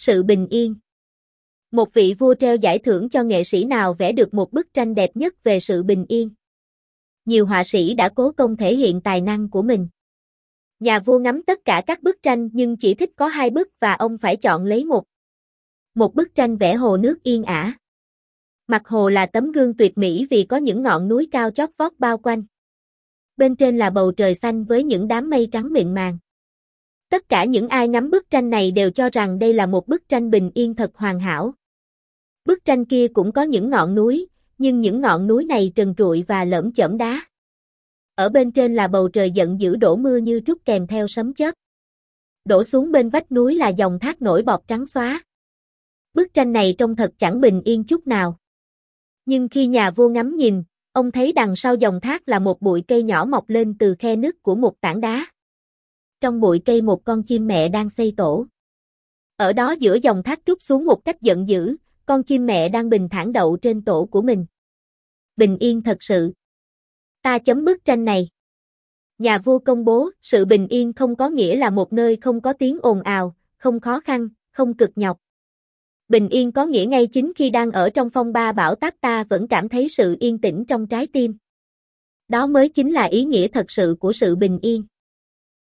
sự bình yên. Một vị vua treo giải thưởng cho nghệ sĩ nào vẽ được một bức tranh đẹp nhất về sự bình yên. Nhiều họa sĩ đã cố công thể hiện tài năng của mình. Nhà vua ngắm tất cả các bức tranh nhưng chỉ thích có hai bức và ông phải chọn lấy một. Một bức tranh vẽ hồ nước yên ả. Mặt hồ là tấm gương tuyệt mỹ vì có những ngọn núi cao chót vót bao quanh. Bên trên là bầu trời xanh với những đám mây trắng mịn màng. Tất cả những ai ngắm bức tranh này đều cho rằng đây là một bức tranh bình yên thật hoàn hảo. Bức tranh kia cũng có những ngọn núi, nhưng những ngọn núi này trần trụi và lởm chởm đá. Ở bên trên là bầu trời giận dữ đổ mưa như trút kèm theo sấm chớp. Đổ xuống bên vách núi là dòng thác nổi bọt trắng xóa. Bức tranh này trông thật chẳng bình yên chút nào. Nhưng khi nhà vua ngắm nhìn, ông thấy đằng sau dòng thác là một bụi cây nhỏ mọc lên từ khe nứt của một tảng đá. Trong bụi cây một con chim mẹ đang xây tổ. Ở đó giữa dòng thác trút xuống một cách giận dữ, con chim mẹ đang bình thản đậu trên tổ của mình. Bình yên thật sự. Ta chấm bức tranh này. Nhà vua công bố, sự bình yên không có nghĩa là một nơi không có tiếng ồn ào, không khó khăn, không cực nhọc. Bình yên có nghĩa ngay chính khi đang ở trong phong ba bão táp ta vẫn cảm thấy sự yên tĩnh trong trái tim. Đó mới chính là ý nghĩa thật sự của sự bình yên.